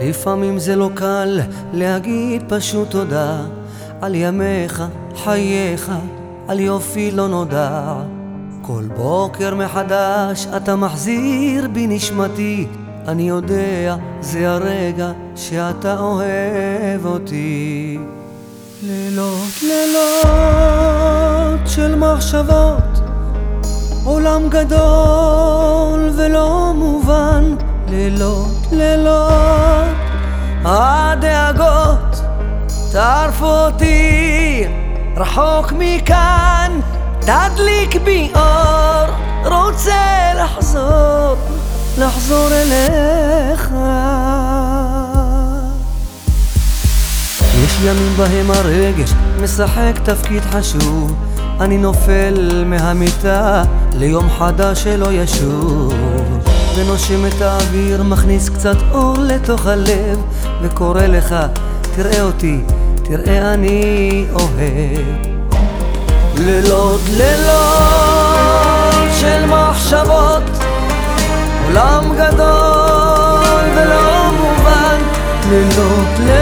לפעמים זה לא קל להגיד פשוט תודה על ימיך, חייך, על יופי לא נודע. כל בוקר מחדש אתה מחזיר בי נשמתי, אני יודע זה הרגע שאתה אוהב אותי. לילות לילות של מחשבות, עולם גדול ולא מובן, לילות לילות טרפו אותי רחוק מכאן, תדליק בי אור, רוצה לחזור, לחזור אליך. יש ימים בהם הרגש משחק תפקיד חשוב, אני נופל מהמיטה ליום חדש שלא ישוב. ונושם את האוויר, מכניס קצת אור לתוך הלב, וקורא לך, תראה אותי, תראה אני אוהב. לילות לילות של מחשבות, עולם גדול ולא מובן, לילות לילות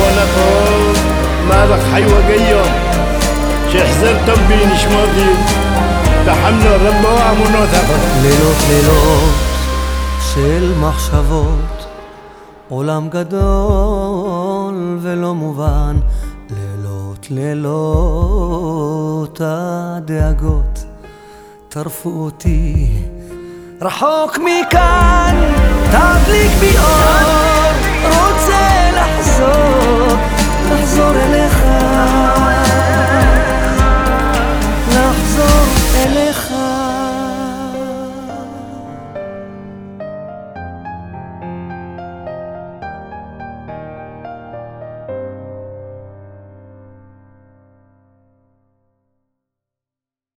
ماذا نبونكم ماذا حيوة قيوم شحزرتم بين شماضي تحملوا الرب وعمونا ثقل לילות לילות של מחשבות, עולם גדול ולא מובן, לילות לילות הדאגות טרפו אותי רחוק מכאן, תדליק בי אור,